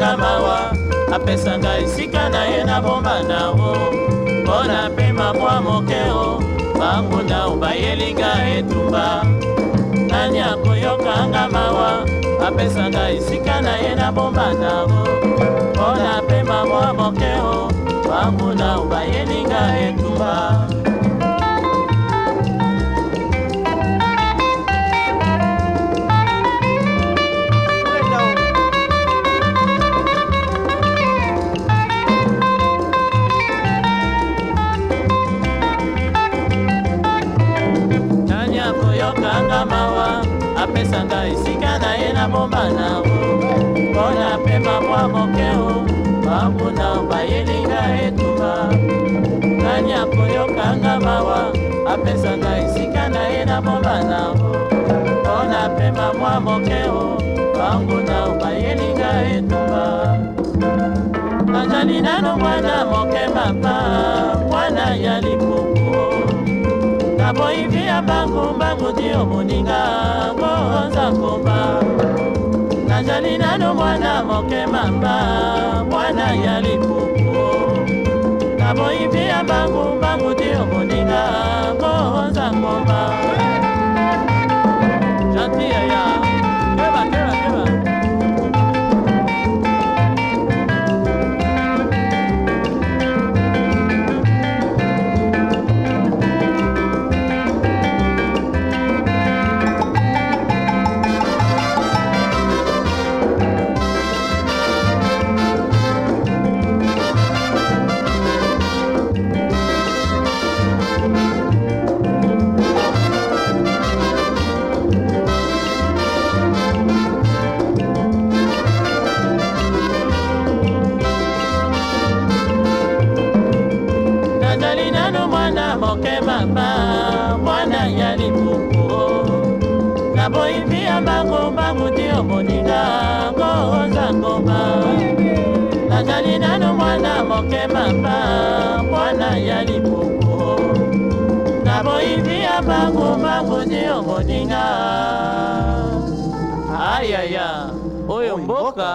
nga mawa apesanga esika na ye nabomba na o mpo na pema mwa moke o banguna o bayelinga etumba nani akoyoka nga mawa apesanga esika na ye nabomba na o mpo na pema mwa moke o banguna o bayelinga etumba apesa nga esika na ye nabomana o mpo na pema mwa moke o bamuna bayelinga etuma nani akoyokanga mawa apesa nga esika na ye nabomana o mpo na pema mwa moke o bamuna bayelinga etuma nazali nano mwana moke mapa mwana ya lipuku naboyivi ya bangu mbangu dio moninga kokosa komba nazali nano mwana moke mamba mwana ya lipupu naboyi mpe ya mbangu mbangu ti okoninga kokosa komba nanu mwana moke mama mwana ya lipuku naboyi via makomba muti omoninga ngo oza ngoma nazali nanu mwana moke mama mwana ya lipuku naboyi via makomba muti omoninga ayaya oyo mboka